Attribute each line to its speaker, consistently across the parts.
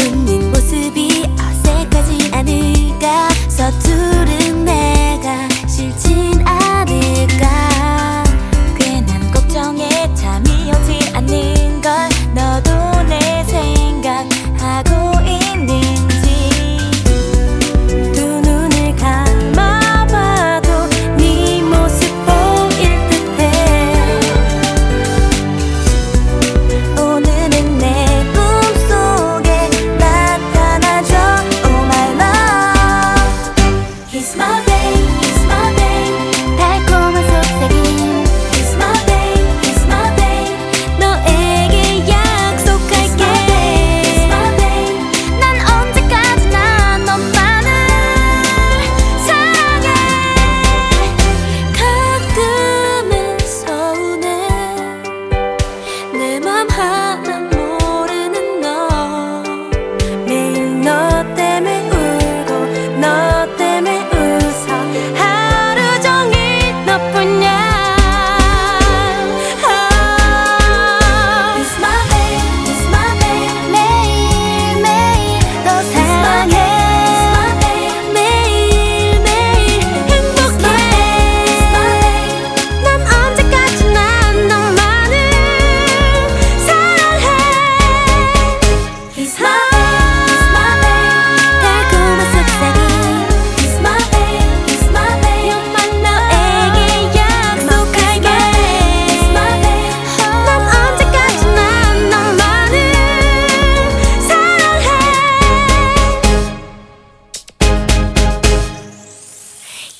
Speaker 1: 웃는 모습이 어색하지 않을까 서툴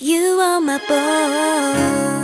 Speaker 1: You are my boy.